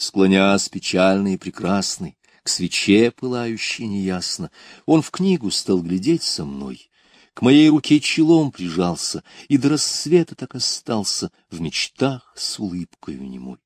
Склонясь печальный и прекрасный, к свече пылающей неясно, он в книгу стал глядеть со мной, к моей руке челом прижался и до рассвета так остался в мечтах с улыбкою немой.